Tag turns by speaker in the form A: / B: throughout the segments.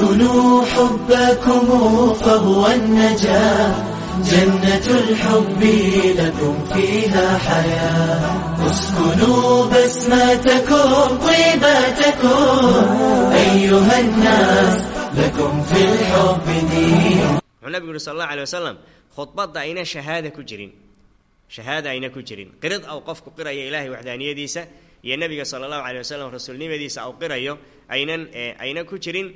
A: اسكنوا حبكم فهو النجاة جنة الحب لكم فيها حياة اسكنوا بسمتكم طيباتكم أيها الناس لكم في الحب دين
B: wuxuu nabigu yuri sal allahu alay wasalam khudbadda ayna shahaada ku jirin shahaada ayna ku jirin qirid aw qofku qiraya ilaahay waxdaaniyadiisa iyo nebiga sala allahu alay wasalam rasuulnimadiisa aw qirayo aynan ayna ku jirin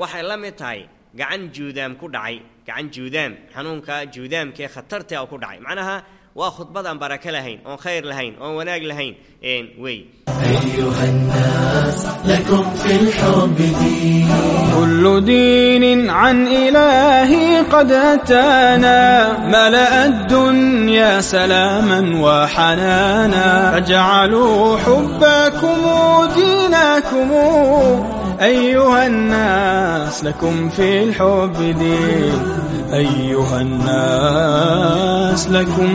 B: waxay la mid tahay gacan juudaam ku dhacay gacan juudaam xanuunka juudaamkee khatarta ah ku dhacay. Macnaha waa khudbad aan barake lahayn oon khayr lahayn oon wanaag lahayn wey.
A: دين
C: عن إلهي قد أتانا ملأ الدنيا سلاما وحنانا فاجعلوا حبكم دينكم أيها الناس لكم في الحب دين أيها الناس لكم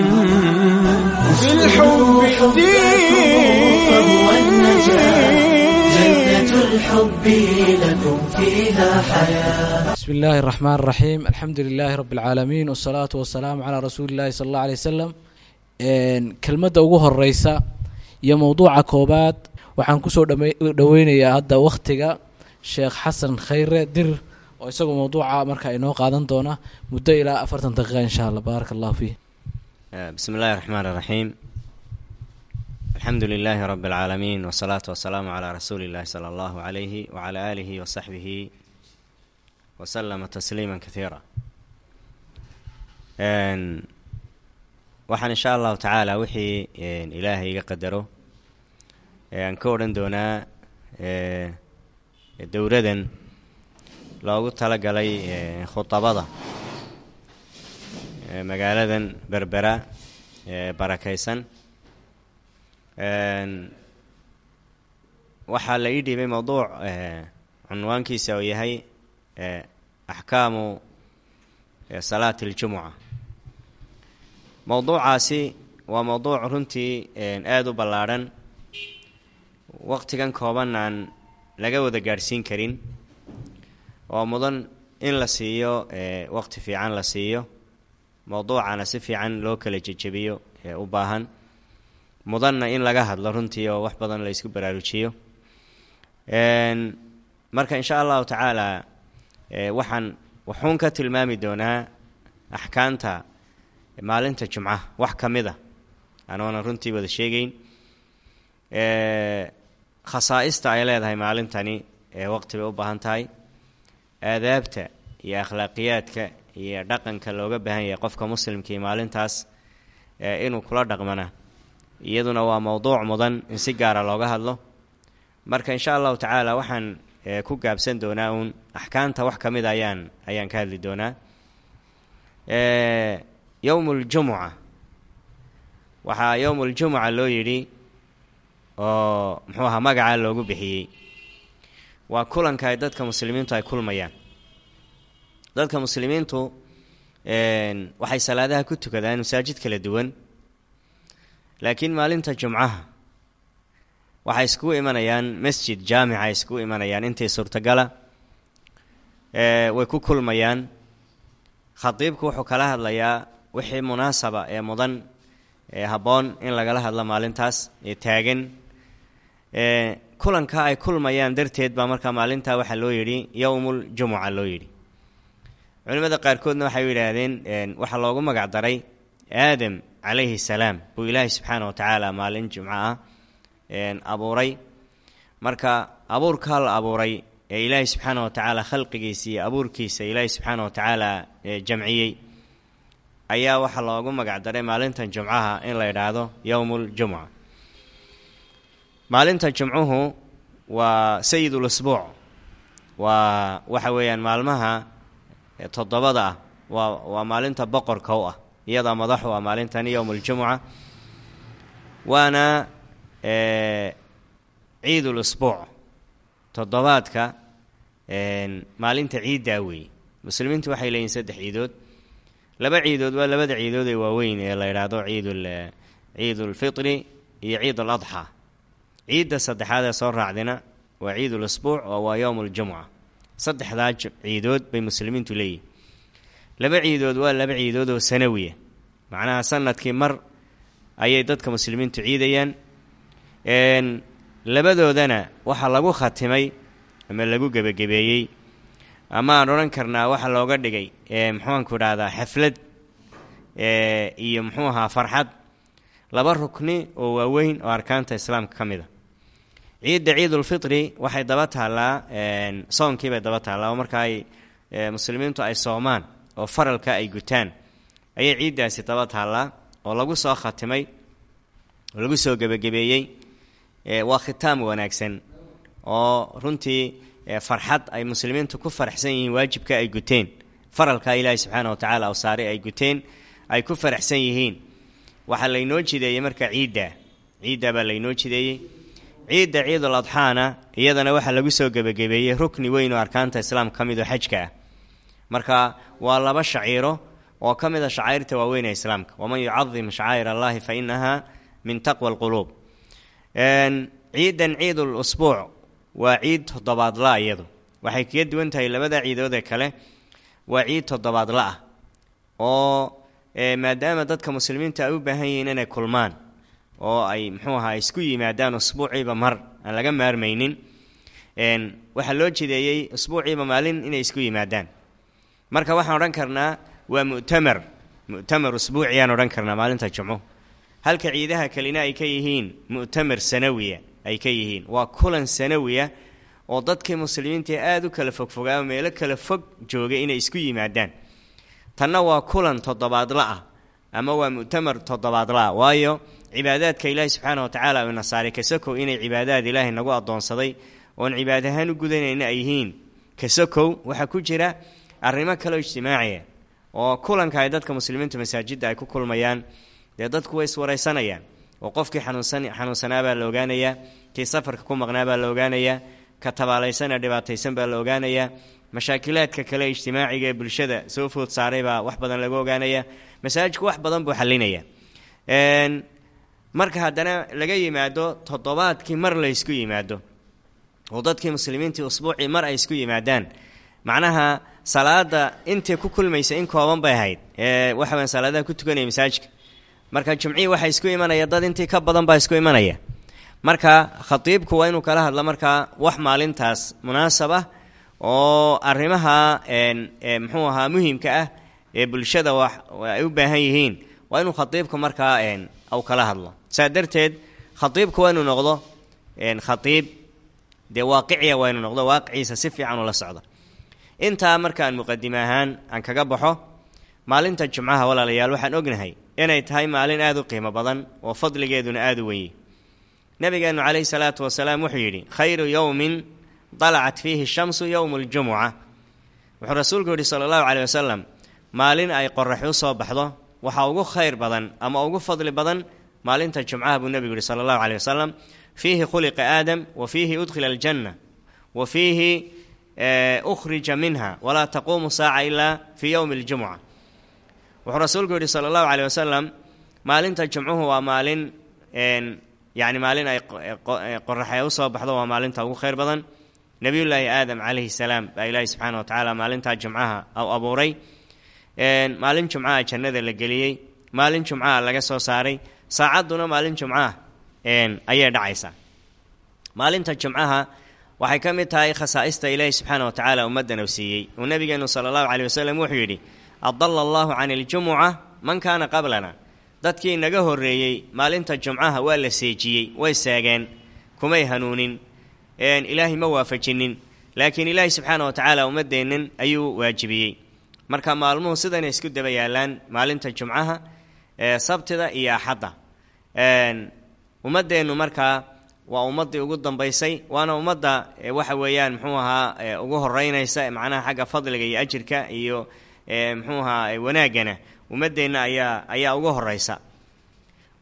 C: في الحب
A: فهو النجاة
C: دين
A: جنة الحب لكم فيها حياة
D: بسم الله الرحمن الرحيم الحمد لله رب العالمين والصلاة والسلام على رسول الله صلى الله عليه وسلم kelmadda ugu horeysa iyo mowduuca koobaad waxaan kusoo dhama- dhaweynayaa hadda wakhtiga sheekh xasan khayre dir oo isaguo mawduuca marka inoo qaadan doona muddo ilaa afartan daqiiqa insha allah. Baaraka allahu fiih.
B: Bismi illaahi raxmaan iraxiim alxamdu lilaahi rabi alcaalamiin wasalaatu wasalaamu calaa rasuuli illaahi sala allahu calayhi wacalaa aalihi wasaxbihi wasalama tasliima kaiira waxaan insha allahu tacaala wixii ilaahay iga qadaro aan ka odhan doonaa ee, dowradan loogu talagalay ee, magaaladan berbera ee barakaysan. Waxaa la ii dhiibay mowduuc ee, cunwaankiisa uu yahay axkaamu salaati اljumuca mowduucaasi waa mowduuc runtii aada u ballaadhan waqtigan kooban laga wada gaadhsiin karin. Oo mudan in la siiyo waqti fiican la siiyo. Mowduucana si fiican loo kala jejebiyo ee u baahan. Mudanna in laga hadlo runtii oo wax badan la isku baraarujiyo. Marka insha allahu tacaala waxaan wuxuun ka tilmaami doonaa axkaamta maalinta jumcaha wax ka mid a anoona runtii wada sheegeyn Ee, khasaa'ista ay leedahay maalintani ee waqti bay u baahan tahay aadaabta iyo akhlaaqiyaadka iyo dhaqanka looga baahan yahay qofka muslimkii maalintaas inuu kula dhaqmana iyaduna waa mowduuc mudan in si gaara looga hadlo. Marka insha allahu tacaala waxaan ee, ku gaabsan doonaa uun axkaamta wax ka mid ayaan ayaan ka hadli doonaa. Ee, yowm اljumuca waxaa yowm اljumuca loo yidhi oo muxuu ahaa magacaa loogu bixiyey. Waa kulanka ay dadka muslimiintu ay kulmayaan. Dadka muslimiintu waxay salaadaha ku tukadaan masaajid kala duwan laakiin maalinta jumcaha waxay iskugu imanayaan masjid jaamica ay iskugu imanayaan intii suurtagala way ku kulmayaan. Khadiibku wuxuu kala hadlayaa wixii munaasaba ee mudan ee habboon in lagala hadlo maalintaas ee taagan kulanka ay kulmayaan darteed baa markaa maalintaa waxaa loo yidhi yowmuljumuca loo yidhi. Culimmada qaarkoodna waxay yidhaahdeen een, waxaa loogu magac daray aadam calayhi salaam buu ilaahay subxaana wa tacaala maalin jumco ah abuuray. Marka abuurkaa la abuuray ee ilaahay subxaana wa tacaala khalqigiisa iyo abuurkiisa ilaahay subxaana wa tacaala jamciyey ayaa waxaa loogu magac daray maalintan jumcaha in la yidhaahdo yowmuljumuca maalinta jumcuhu waa sayid ulusbuuc waa waxa weeyaan maalmaha toddobada ah waa waa maalinta boqorka u ah iyadaa madaxu ah maalintani yowmuljumuca waana ee, ciid ulusbuuc toddobaadka maalinta ciiddaa weeye. Muslimiintu waxay leeyihiin saddex ciidood. Laba ciidood waa labada ciidood ee waaweyn ee la yidhaahdo ciidul ciidulfitri iyo ciid aladxaa ciidda saddexaad ee soo raacdina waa ciid ulusbuuc oo waa yowm uljumuca saddexdaa ciidood bay muslimiintu leeyihiin laba ciidood waa laba ciidood oo sanawiya. Macnaha sannadkii mar ayay dadka muslimiintu ciidayaan. Labadoodana waxaa lagu khatimay ama lagu gebagabeeyey ama aan odhan karnaa waxaa looga dhigay muxuanku idhahdaa xaflad iyo muxuu ahaa farxad. Laba rukni oo waaweyn oo arkaanta islaamka ka mid a ciidda ciidulfitri waxay daba taallaa soonkii bay daba taallaa oo marka ay muslimiintu ay soomaan oo faralka ay gutaan ayay ciiddaasi daba taallaa oo lagu soo khatimay oo lagu soo gebagabeeyey waa khitaam wanaagsan oo runtii farxad ay muslimiintu ku faraxsan yihiin waajibka ay guteen faralka ilaahi subxaana wa tacaala oo saare ay guteen ay ku faraxsan yihiin. Waxaa laynoo jideeyey marka ciidda ciidda baa laynoo jideeyey ciidda ciidul adxaana iyadana waxaa lagu soo gebagabeeyey rukni weyn oo arkaanta islaamka ka mid oo xajka. Ah marka waa laba shaciiro oo ka mid a shacairta waaweyn ee islaamka waman yucadim shacaa'ir allahi fa inaha min taqwa alquluub. Ciidan ciidul usbuuc waa ciid toddobaadla iyadu. Waxay kaga duwan tahay labada ciidood ee kale waa ciid toddobaadla ah. Oo maadaama dadka muslimiinta ay u baahan yihiin inay kulmaan oo ay muxuu ahaa isku yimaadaan usbuuciiba mar. Aan laga maarmaynin waxaa loo jideeyey usbuuciiba maalin inay isku yimaadaan. Marka waxaan odhan karnaa waa mu'tamar. Mu'tamar usbuuciyaan odhan karnaa maalinta jumco halka ciidaha kalena ay ka yihiin mu'tamar sanawiya ay ka yihiin. Waa kulan sanawiya oo dadkii muslimiinta aada u kala fogfogaao meelo kala fog joogay inay isku yimaadaan. Tanna waa kulan toddobaadla ah ama waa mu'tamar toddobaadla ah. Waayo cibaadaadka ilaahi subxaana wa tacaala uu nasaaray kasokow inay cibaadaad ilaahay nagu addoonsaday oon cibaad ahaan u gudanayna ay yihiin. Kasokow waxaa ku jira arrimo kaleo ijtimaaciya oo kulanka ay dadka muslimiinta masaajidda ay ku kulmayaan dee dadku way iswaraysanayaan oo qofkii xanuunsan xanuunsanaabaa la ogaanayaa kii safarka ku maqnaabaa la ogaanayaa ka tabaalaysan ee dhibaataysan baa la ogaanayaa mashaakilaadka kale ijtimaaciga ee bulshada soo food saaray baa wax badan laga ogaanaya. Masaajidku wax badan buu xalinaya marka haddana laga yimaado toddobaadkii mar la ysku yimaado oo dadkii muslimiintii usbuucii mar ay isku yimaadaan macnaha salaada intii ku kulmaysa in kooban bay ahayd. Ee waxa weyan salaadaha ku tukanaya masaajidka. Marka jumcihii waxaa isku imanaya dad intii ka badan baa isku imanaya. Marka khatiibku waa inuu kala hadlo markaa wax maalintaas munaasab oo arrimaha muxuu ahaa muhimka ah ee bulshada wax ay u baahan yihiin waa inuu khatiibku markaa u kala hadlo saa darteed khatiibku waa inuu noqdo khatiib dee waaqiciya waa inuu noqdo waaqiciisa si fiican ula socdo intaa markaan muqadime ahaan aan kaga baxo maalinta jumcaha walaalayaal waxaan ognahay inay tahay maalin aada u qiimo badan oo fadligeeduna aada u wenyey nabigeenu calayhi salaatu wasalaam wuxuu yidhi khayru yowmin dalacat fiihi shamsu yowmu ljumuca wuxuu rasuulku yidhi sala allahu caleyh wasalam maalin ay qoraxi u soo baxdo waxaa ugu khayr badan ama ugu fadli badan maalinta jumcaha buu nebigu yihi sala allahu caleyh wasalam fiihi khuliqa aadam wa fiihi udkhila aljanna wa fiihi ukhrija minha walaa taquumu saaca ilaa fii yowmi aljumuca. Wuxuu rasuulku yidhi sala allahu caleyh wasalam maalinta jumcuhu waa maalin yacni maalin ay qoraxay u soo baxdo waa maalinta ugu khayr badan. Nebiyullaahi aadam calayhi salaam baa ilaahi subxaana wa tacaala maalintaa jumcaha abuuray. Maalin jumcaha jannada la geliyey maalin jumcaha laga soo saaray saacadduna maalin jumcaha ayay dhacaysaa. Maalinta jumcaha waxay ka mid tahay khasaa'ista ilaahi subxaana wa tacaala u siiyey. Uu nabigeenu sala allahu caleyh wasalam wuxuu yidhi adala allahu can iljumuca man kaana qablana. Dadkii naga horreeyey maalinta jumcaha waa la seejiyey way seegeen kumay hanuunin ilaahay ma waafajinin laakiin ilaahi subxaana wa tacaala ummaddeennan ayuu waajibiyey. Marka maalmuhu sidana isku daba yaalaan maalinta jumcaha sabtida iyo axadda. Ummaddeennu markaa waa ummaddii ugu dambaysay waana ummadda waxa weeyaan muxuu ahaa ugu horeynaysa macnaha xagga fadliga iyo ajirka iyo muxuu ahaa wanaaggana. Ummaddeenna ayaa ayaa ugu horeysa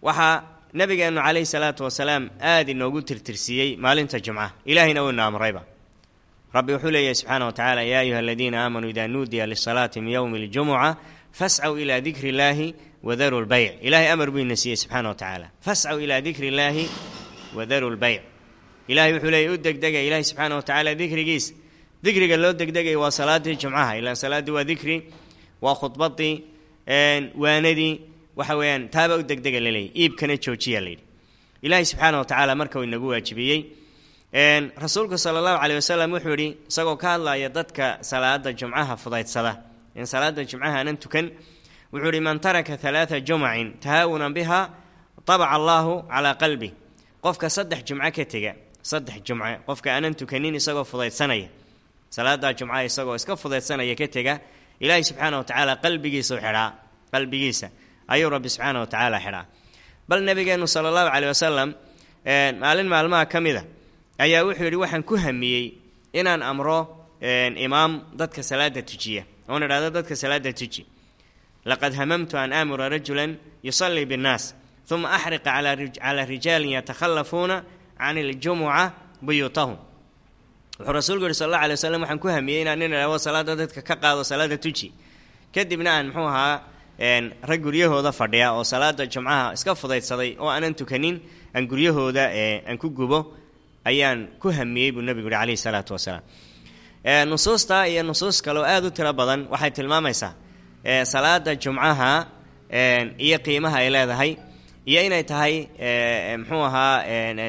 B: waxaa nabigeenu calayhi salaatu wasalaam aada inoogu tirtirsiiyey maalinta jumcaha ilaahayna waynu amrayba rabbi wuxuu leeyahy subxaana wa tacala yaa ayuha aladiina aamanuu ida nuudiya lisalaati min yowmi ljumuca fascaw ilaa dikri illaahi wadaru lbayc ilahay amar buu ina siiyey subxaana wa tacaala fascaw ilaa dikri illaahi wadaru lbayc ilahay wuxuu leeyay u degdega ilaahi subxaana wa tacaala dikrigiis. Dikriga loo degdegaya waa salaadii jumcaha ilaan salaaddii waa dikri waa khudbadii waanadii waxa weeyaan taaba u degdega laleeyahy iibkana joojiya layidhi ilaahay subxaana wa tacaala marka uu inagu waajibiyey rasuulku sala allahu caleyh wasalam wuxuu yidhi isagoo ka hadlaya dadka salaada jumcaha fudaydsada in salaada jumcaha aanan tukan wuxuu yidhi man taraka halaata jumacin tahaawunan biha tabaca allaahu calaa qalbi. Qofka saddex jumco ka tega saddex jumce qofka aanan tukanin isagoo fudaydsanaya salaada jumcaha isagoo iska fudaydsanaya ka tega ilaahay subxaana wa tacaala qalbigiisau xidhaa qalbigiisa ayuu rabbi subxaana wa tacaala xidhaa. Bal nabigeenu sala allahu caleyh wasalam maalin maalmaha ka mid a ayaa wuxuu yidhi waxaan ku hamiyey inaan amro imaam dadka salaada tujiya oon idhahdo dadka salaada tuji laqad hamamtu an aamura rajulan yusallii binnaas uma axriqa calaa rijaalin yatakhallafuuna can iljumuca buyuutahum wuxuu rasuulku yihi sal alla alay waslam waxaan ku hamiyey inaan nin idhahdo salaada dadka ka qaado salaada tuji. Kadibna aan muxuu ahaa rag guryahooda fadhiya oo salaada jumcaha iska fudaydsaday oo aanan tukanin aan guryahooda aan ku gubo ayaan ku hamiyey buu nebigu yihi calayhi salaatu wasalaam nusuusta iyo nusuus kale oo aada u tiro badan waxay tilmaamaysaa salaada jumcaha iyo qiimaha ay leedahay iyo inay tahay muxuu ahaa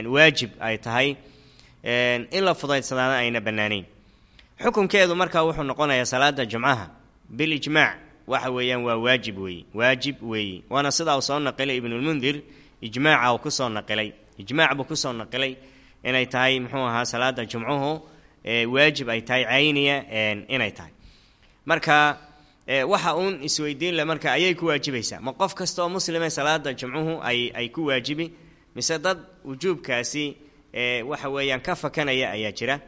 B: waajib ay tahay in la fudaydsadaana ayna bannaanayn. Xukunkeedu markaa wuxuu noqonayaa salaada jumcaha bilijmaac waxa weeyaan waa waajib weeye waajib weeye. Waana sidaa uu soo naqilay ibnulmundir ijmaaca uu ku soo naqilay ijmaac buu ku soo naqilay inay tahay muxuu ahaa salaada jumcuhu waajib ay tahay cayniya inay tahay. Marka waxa uun isweydiin le marka ayay ku waajibaysaa. Ma qof kastaoo muslime salaada jumcuhu ay ay ku waajibi mise dad wujuubkaasi waxa weeyaan ka fakanaya ayaa jira.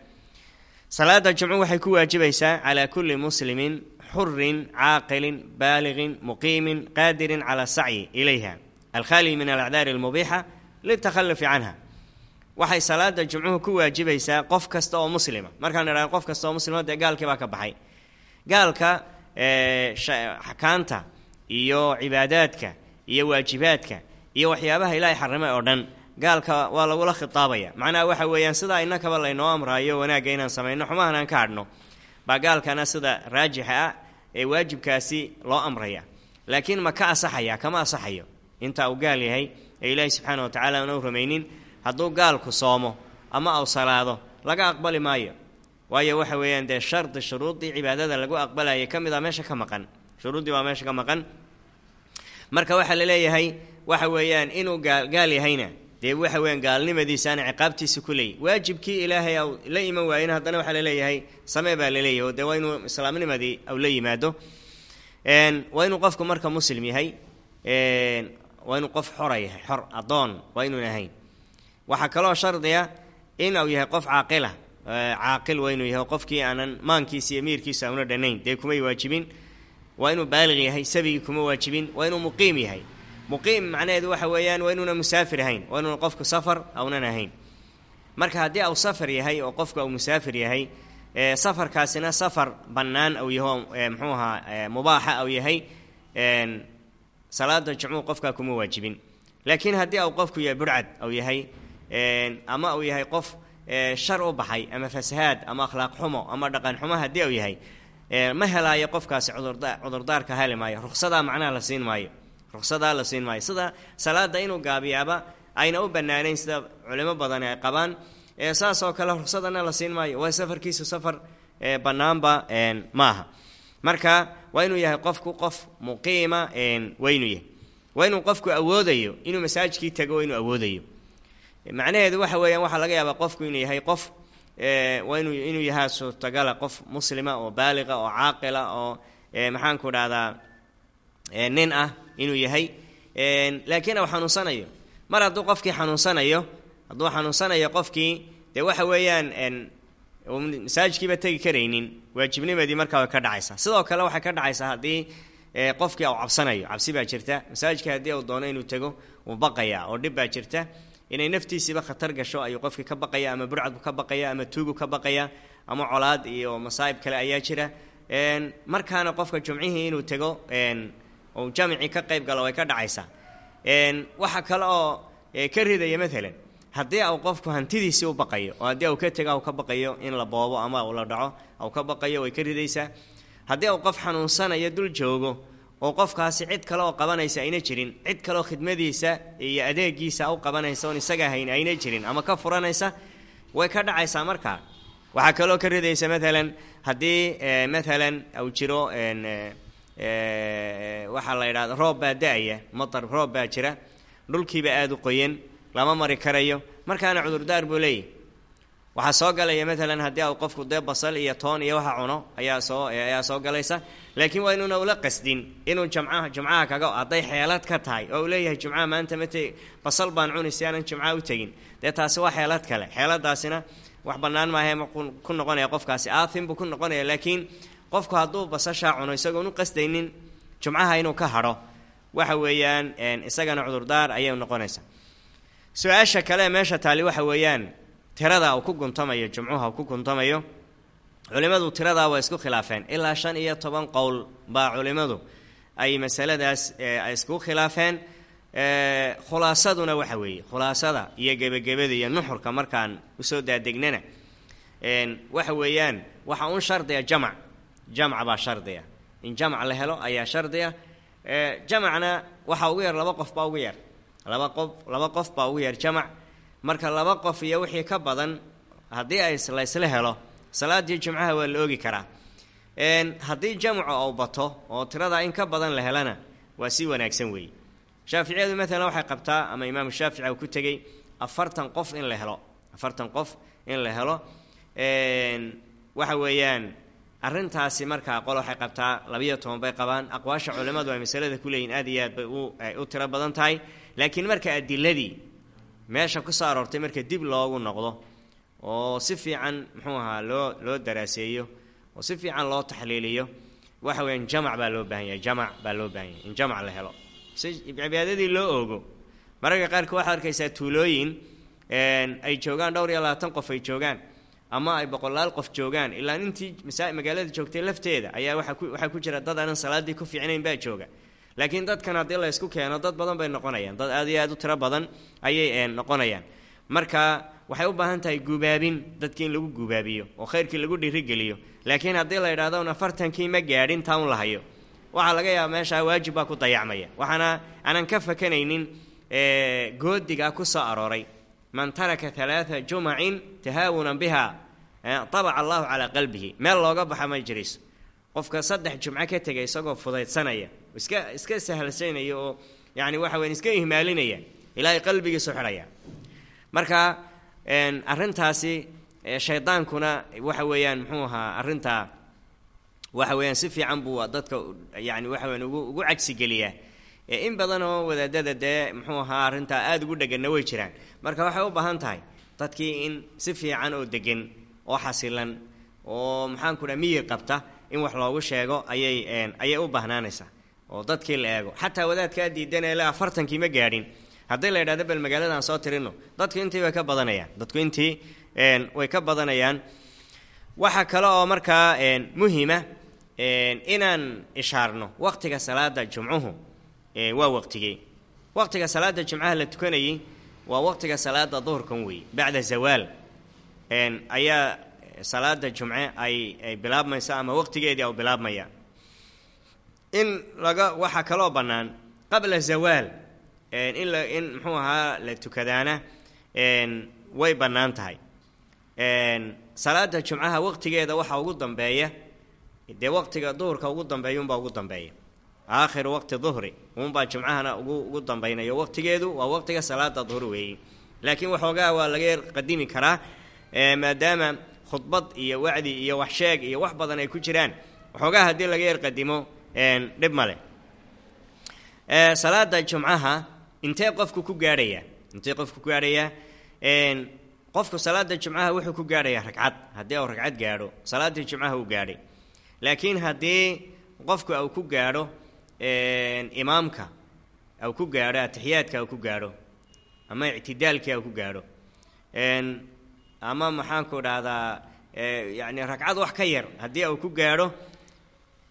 B: Salaada jumcu waxay ku waajibaysaa calaa kulli muslimin xurin caaqilin baaliqin muqiimin qaadirin cala sacyi ilayha. Alkhaali min alacdaari almubiixa litakhalufi canha waxay salaada jumcuhu ku waajibaysaa qof kasta oo muslima. Markaan idhahdo qof kasta oo muslima dee gaalkii baa ka baxay. Gaalka xakaanta iyo cibaadaadka iyo waajibaadka iyo waxyaabaha ilaahay xarimay oo dhan gaalka waa lagula khitaabaya. Macnaha waxa weeyaan sidaa inakaba laynoo amraayo wanaagga inaan samayno xumahan aan ka hadhno baa gaalkana sida raajixa ah ee waajibkaasi loo amraya. Laakiin ma ka asaxaya kama asaxayo. Inta uu gaal yahay ee ilaahay subxaana wa tacala aan u rumaynin hadduu gaalku soomo ama uu salaado laga aqbali maayo. Waayo waxa weeyaan dee shardi shuruuddii cibaadada lagu aqbalayay ka mid a meesha ka maqan. Shuruuddii waa meesha ka maqan. Marka waxaa la leeyahay waxa weeyaan inuu gaal gaal yahayna dee waxa weeyaan gaalnimadiisaana ciqaabtiisa ku leeyay waajibkii ilaahay aw la iman waayin haddana waxaa la leeyahay samee baa la leeyahay oo dee waa inuu islaamnimadii aw la yimaado. Waa inuu qofku marka muslim yahay waa inuu qof xora yahay xor addoon waa inuun ahayn waxaa kaloo shardiya in uu yahay qof caaqila caaqil waa inuu yahay qofkii aanan maankiisa iyo miirkiisa auna dhanayn dee kumay waajibin? Waa inuu baaliq yahay sabigii kuma waajibin waa inuu muqiim yahay. Muqiim macnaheedu waxa weeyaan waa inuuna musaafir ahayn waa inuuna qofku safar aunan ahayn. Marka haddii au safar yahay oo qofku au musaafir yahay safarkaasina safar bannaan au yaho muxuu ahaa mubaaxa au yahay salaada jumcuhu qofkaa kuma waajibin. Laakiin haddii au qofku yahay burcad au yahay ama uu yahay qof shar u baxay ama fasahaad ama akhlaaq xumo ama dhaqan xumo haddii uu yahay ma helaayo qofkaasi cudurda cudurdaarka heli maayo. Ruqsadaa macnaha la siin maayo. Ruqsadaa la siin maayo. Sida salaada inuu gaabiyaaba ayna u bannaanayn sida culimo badan ay qabaan saas oo kale ruqsadana la siin maayo. Waa safarkiisu safar bannaanba ma aha marka waa inuu yahay qofku qof muqiima waa inuu yahay. Waa inuu qofku awoodayo inuu masaajidkii tago waa inuu awoodayo macnaheedu waxa weeyaan waxaa laga yaabaa qofku inuu yahay qof waa inuu inuu yahaa suurtagala qof muslima oo baaliqa oo caaqila oo maxaanku dhahdaa nin ah inuu yahay. Laakiin uu xanuunsanayo mar hadduu qofkii xanuunsanayo hadduu xanuunsanayo qofkii dee waxa weeyaan masaajidkiiba tegi karaynin waajibnimadii markaa way ka dhacaysaa. Sidoo kale waxay ka dhacaysaa haddii qofkii uu cabsanayo. Cabsi baa jirta. Masaajidka haddii uu doono inuu tago wuu baqayaa oo dhib baa jirta inay naftiisiiba khatar gasho ayuu qofkii ka baqaya ama burcadku ka baqaya ama tuugu ka baqaya ama colaad iyo masaa'ib kale ayaa jira. Markaana qofka jumcihii inuu tego uu jamicii ka qayb galo way ka dhacaysaa waxa kale oo ka ridaya maalan haddii au qofku hantidiisii u baqayo oo haddii au ka tega u ka baqayo in la boobo ama u la dhaco au ka baqayo way ka ridaysaa. Haddii au qof xanuunsanayo dul joogo oo qofkaasi cid kale oo qabanaysa ayna jirin. Cid kaleoo khidmadiisa iyo adeegiisa u qabanaysa oon isaga hayn ayna jirin ama ka furanaysa way ka dhacaysaa markaa waxaa kaloo ka ridaysa maalan haddii maalan uu jiro waxaa la yidhahda roob baa da'aya matar roob baa jira dhulkiiba aada u qoyan lama mari karayo. Markaana cudurdaar buu leeyahy waxaa soo galaya maalan haddii au qofku dee basal iyo toon iyo waxa cuno ayaa soo ayaa soo galaysa. Laakiin waa inuuna ula qasdin inuu jamcaha jumcaha kaga hadday xeelad ka tahay oo uu leeyahay jumcaha maanta mate basal baan cuni si aanan jumcaha u tegin. Dee taasi waa xeelad kale. Xeeladaasina wax bannaan maahae ma ku noqonaya qofkaasi. Aathim buu ku noqonaya laakiin qofku hadduu basashaa cuno isagoon u qasdaynin jumcaha inuu ka hadho waxa weeyaan isagana cudurdaar ayay noqonaysaa. Su'aasha kale meesha taali waxa weeyaan tirada uu ku guntamayo jumcuha uu ku guntamayo. Culimmadu tiradaa waa isku khilaafeen. Ilaa shan iyo toban qowl baa culimmadu ay masaladaas ay isku khilaafeen. Khulaasaduna waxa weeye khulaasada iyo gebagebada iyo nuxurka markaan u soo daadegnana waxa weeyaan waxa un shardiya jamac. Jamc baa shardiya. In jamc la helo ayaa shardiya. Jamacna waxaa ugu yar laba qof baa ugu yar. Laba qof laba qof baa ugu yar jamac marka laba qof iyo wixii ka badan haddii ay la ysla helo salaadii jumcaha waa la oogi karaa. Haddii jamcu ou bato oo tiradaa in ka badan la helana waa si wanaagsan weeye shaaficiyadu maalan waxay qabtaa ama imaamu shaafici uu ku tegey afartan qof in la helo. Afartan qof in la helo. Waxa weeyaan arrintaasi markaa qol waxay qabtaa labiyo toban bay qabaan. Aqwaasha culimmadu ay masalada ku leeyihiin aad iyo aad bay u u tiro badan tahay. Laakiin marka adiladii meesha ku soo aroortay marka dib loogu noqdo oo si fiican muxuu ahaa loo loo daraaseeyo oo si fiican loo taxliiliyo waxa weyaan jamac baa loo baahan yahay jamac baa loo baahan yahay in jamac la helo. Si cibaadadii loo oogo mararka qaarka waxaad arkaysaa tuulooyin ay joogaan dhowr iyo labaatan qof ay joogaan ama ay boqolaal qof joogaan ilaa intii magaalada joogtay lafteeda ayaa waaa ku waxaa ku jira dad aanan salaadii ku fiicnayn baa jooga laakiin dadkan haddii la ysku keeno dad badan bay noqonayaan. Dad aad iyo aad u tiro badan ayay noqonayaan. Marka waxay u baahan tahay gubaabin dadkii in lagu gubaabiyo oo khayrkii lagu dhiirigeliyo laakiin haddii la yidhahdo un afartankii ma gaadhin taa un la hayo. Waxaa laga yaaba meeshaa waajib baa ku dayacmaya waxaana aanan ka fakanaynin goodiga ku soo arooray. Man taraka alaaa jumacin tahaawunan biha tabaca allahu calaa qalbihi. Meel looga baxa ma jirayso qofka saddex jumco ka tegay isagoo fudaydsanaya iska iska sahalsanaya oo yani waxa weya iska ihmaalinaya. Ilaahay qalbigiisu xidhaya marka arrintaasi shaydaankuna waxa weeyaan muxuu ahaa arrintaa waxa weeyaan si fiican buu dadka yani waxa weyan ugu ugu cagsigeliyaa in badan oo wadaadada dee muxuu ahaa arrintaa aada ugu dheganna way jiraan. Marka waxay u baahan tahay dadkii in si fiican oo degan oo xasilan oo maxaanku dhaa miyir qabta in wax loogu sheego ayay ayay u baahnaanaysaa oo dadkii la eego. Xataa wadaadkaa diidanee le afartankii ma gaadhin. Haddii la yidhahdo bal magaaladan soo tirino dadku intii way ka badanayaan. Dadku intii way ka badanayaan. Waxaa kale oo markaa muhima inaan ishaarno waqtiga salaada jumcuhu waa waqtigee waqtiga salaada jumcaha la tukanayay waa waqtiga salaada duhurkan weeye bacda zawaal. Ayaa salaada jumce ay ay bilaabmaysa ama waqtigeedii au bilaabmaya in laga waxaa kaloo bannaan qabla zawaal in la in muxuu ahaa la tukadaana way bannaan tahay. Salaada jumcaha waqtigeeda waxaa ugu dambeeya dee waqtiga duhurka ugu dambeeya unbaa ugu dambeeya. Aakhiru waqti duhri unbaa jumcahana ugu ugu dambaynayo waqtigeedu waa waqtiga salaada duhur weeye laakiin waxoogaa waa laga yar qadimi karaa maadaama khudbad iyo wacdi iyo wax sheeg iyo wax badan ay ku jiraan. Waxoogaa haddii laga yar qadimo dhib male salaada jumcaha intee qofku ku gaadhayaa intee qofku ku gaadhayaa qofku salaada jumcaha wuxuu ku gaadhayaa ragcad. Haddii uu ragcad gaadho salaadii jumcaha uu gaadhay. Laakiin haddii qofku uu ku gaadho imaamka uu ku gaadho atixiyaadka uu ku gaadho ama ictidaalkii uu ku gaadho ama maxaanku dhahdaa yani ragcad wax ka yar haddii uu ku gaadho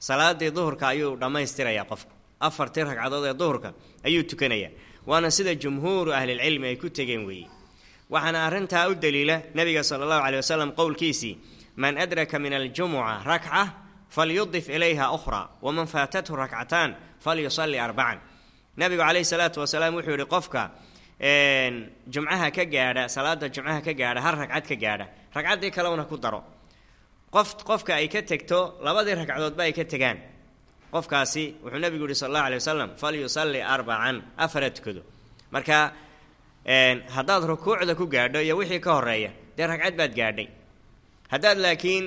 B: salaadii duhurka ayuu dhammaystirayaa qofku. Afartii ragcadood ee duhurka ayuu tukanayaa waana sida jumhuuru ahlilcilmi ay ku tegeen weeye waxaana arrintaa u daliila nebiga sala allahu caley wasalam qowlkiisii man adraka min aljumuca rakca falyudif ilayha ukhraa waman faatathu rakcataan falyusalli arbacan nebigu caleyhi salaatu wasalaam wuxuu yihi qofka jumcaha ka gaadha salaada jumcaha ka gaadha hal ragcad ka gaadha ragcaddii kalewna ku daro qof qofka ay ka tegto labadii ragcadoodba ay ka tegaan. Qofkaasi wuxuu nebigu yihi sal allahu alay wasalam falyusalli arbacan afara tukado marka haddaad rukuucda ku gaadho iyo wixii ka horreeya dee ragcad baad gaadhay. Haddaad laakiin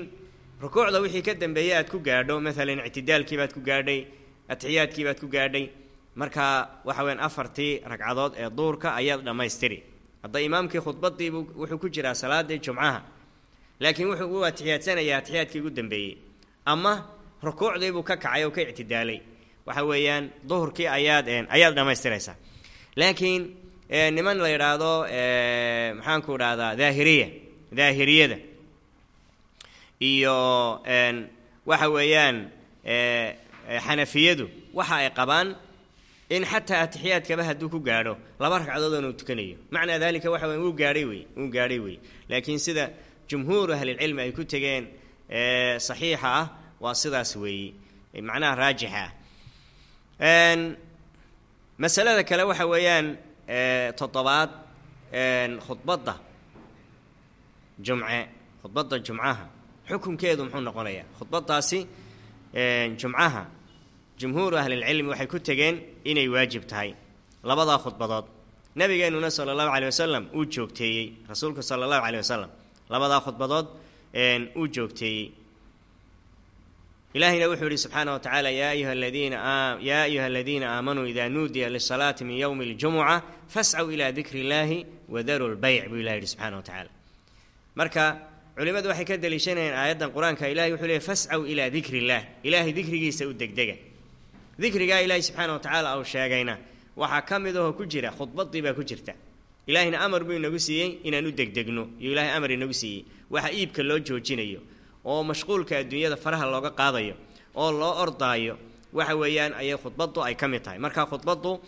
B: rukuucda wixii ka dambeeyey aad ku gaadho maalan ictidaalkii baad ku gaadhay atixiyaadkii baad ku gaadhay marka waxa weyaan afartii ragcadood ee duurka ayaad dhammaystiri. Hadda imaamkii khudbadiibu wuxuu ku jiraa salaadii jumcaha laakiin wuxuu u atixiyaadsanayaa atixiyaadkii ugu dambeeyey. Ama rukuucdiibuu ka kacay oo ka ictidaalay. Waxa weeyaan duhurkii ayaad ayaad dhammaystiraysaa laakiin niman la yidhaahdo maxaanku idhahdaa daahiriya daahiriyada. Iyo waxa weeyaan xanafiyadu waxa ay qabaan in xataa atixiyaadkaba hadduu ku gaadho laba ragcadood oonu tukanayo. Macnaa dalika waxa wey wuu gaadhay wey wuu gaadhay wey laakiin sida jumhuuru ahlilcilmi ay ku tegeen saxiixa ah waa sidaas weeyi. Macnaha raajixa. Masalada kale waxa weeyaan toddobaad khudbadda jumce khudbadda jumcaha. Xukunkeedu muxuu noqonayaa? Khudbadaasi jumcaha. Jumhuuru ahlilcilmi waxay ku tegeen inay waajib tahay. Labadaa khudbadood. Nabigeenuna sala allahu caley wasalam uu joogteeyey rasuulku sala allahu caley wasalam labadaa khudbadood uu joogteeyey ilahina wuxuu yihi subxaana wa tacaala yaa ayuha aladiina yaa ayuha aladiina aamanuu ida nuudiya lisalaati min yowmi اljumuca fascw ila dikri اllahi wadaru lbayc buu ilah yihi subxana wa tacaala marka culimmadu waxay ka daliishanayeen aayaddan qur'aanka ilahay wuxuu leeyay fascaw ilaa dikri illah ilaahay dikrigiisa u degdega. Dikrigaa ilaahay subxaana wa tacaala uu sheegayna. Waxaa ka mid ahoo ku jira khudbadii baa ku jirta ilaahayna amar buu inagu siiyey inaan u degdegno iyo ilaahay amar inagu siiyey. Waxa iibka loo joojinayo oo mashquulka adduunyada faraha looga qaadayo oo loo ordaayo waxa weeyaan ayay khudbaddu ay ka mid tahay. Marka khudbaddu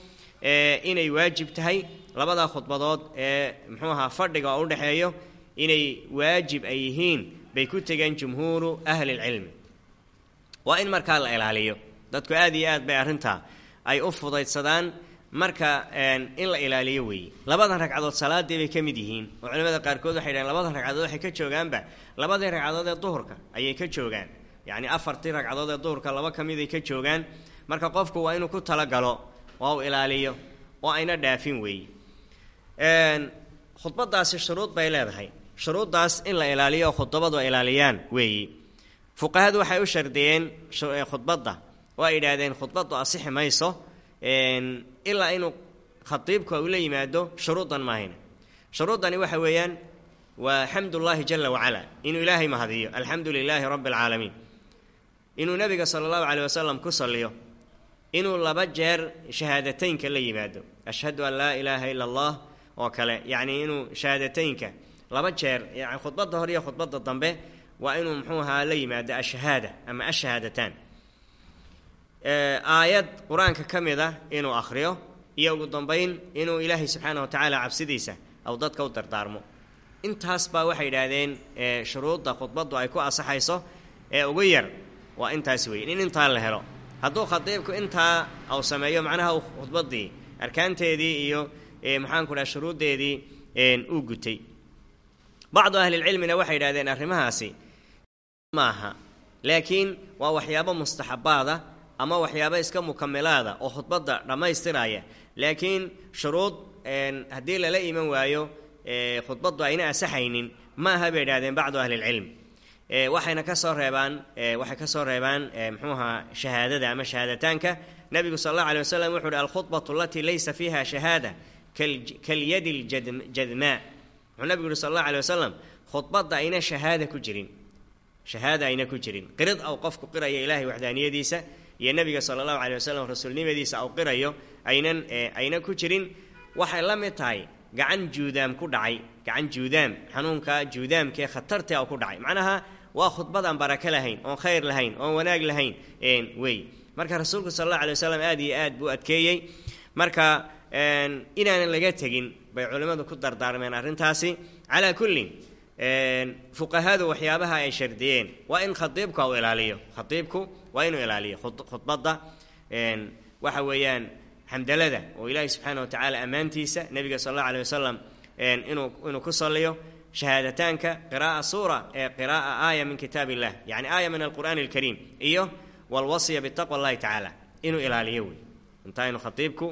B: inay waajib tahay labadaa khudbadood ee muxuu ahaa fadhiga oo udhexeeyo inay waajib ay yihiin bay ku tegeen jumhuuru ahlilcilmi waa in markaa la ilaaliyo. Dadku aad iyo aad bay arrintaa ay u fudaydsadaan marka in la ilaaliyo weeye labadan ragcadood salaadii bay ka mid yihiin. Oo culimada qaarkood waxay dhahen labadan ragcadood waxay ka joogaanba. Labadii ragcadood ee duhurka ayay ka joogaan. Yacni afartii ragcadood ee duhurka laba ka mid ay ka joogaan. Marka qofku waa inuu ku talagalo oo u ilaaliyo oo ayna dhaafin weeye khudbadaasi shuruud bay leedahay. Shuruuddaas in la ilaaliyo oo khudbadu ilaaliyaan weeyi fuqahadu waxay u shardiyeen khudbadda. Oo ay yidhaahdeen khudbaddu asixi mayso ilaa inuu khatiibku uu la yimaado shuruuddan maahayna shuruuddani waxa weeyaan waa xamdullaahi jala wacala inuu ilaahay mahadiyo. Alxamdu lilaahi rabbi alcaalamiin inuu nebiga sala allahu caleyh wasalam ku salliyo. Inuu laba jeer shahaadateynka la yimaado. Ashhadu an laa ilaaha ila allah oo kale. Yacni inuu shahaadateynka laba jeer yani khudbadda hore iyo khudbadda dambe waa inuu muxuu ahaa la yimaado ashahaada ama ashahaadataan aayad qur'aanka ka mid ah inuu akhriyo iyo ugu dambayn inuu ilaahay subxaana wa tacaala cabsidiisa aw dadka u dardaarmo. Intaas baa waxay yidhaahdeen shuruudda khudbaddu ay ku asaxayso ee ugu yar waa intaas weeye in intaa la helo. Hadduu khadiibku intaa au sameeyo macnaha khudbaddii arkaanteedii iyo maxaanku dhaha shuruuddeedii uu gutay. Bacdu ahlilcilmina waxay yidhahdeen arrimahaasi maaha laakiin waa waxyaabo mustaxabaada ama waxyaabo iska mukamilaada oo khudbadda dhammaystiraya. Laakiin shuruud haddii lala iman waayo khudbaddu ayna asaxaynin ma bay idhahdeen bacdu ahlilcilm waxayna ka soo reebaan waxay ka soo reebaan muxuu ahaa shahaadada ama shahaadataanka nebigu sal allahu alay wasalam wuxu uhi alkhudbatu alatii laysa fiiha shahaada kalyadi ljadmaa wuxuu nabigu yuhi sal allahu alay wasalam khudbadda ayna shahaada ku jirin shahaada ayna ku jirin. Qirid aw qofku qiraya ilaahay waxdaaniyadiisa iyo nebiga sala allahu calay wasalam rasuulnimadiisa aw qirayo aynan ayna ku jirin waxay la mid tahay gacan juudaam ku dhacay gacan juudaam xanuunka juudaamkee khatarta ku dhacay. Macnaha waa khudbad aan baraka lahayn oon khayr lahayn oon wanaag lahayn wey. Marka rasuulku sal allahu alay wasalam aad iyo aad buu adkeeyey. Marka inaanan laga tegin bay culimmadu ku dardaarmeen arrintaasi. Calaa kullin fuqahadu waxyaabaha ay shardiyeen. Waa in khadiibku u ilaaliyo. Khadiibku waa inuu ilaaliyo. Khudbadda waxa weeyaan xamdalada oo ilaahi subxaana wa tacaala ammaantiisa nebiga sal allahu aleh wasalam inuu inuu ku saliyo shahaadataanka qira'a suura ee qira'a aaya min kitaab illah yani aaya min alqur'aani alkariim iyo walwasya bitaqwa allahi tacaala inuu ilaaliyo wey. Intaa inuu khatiibku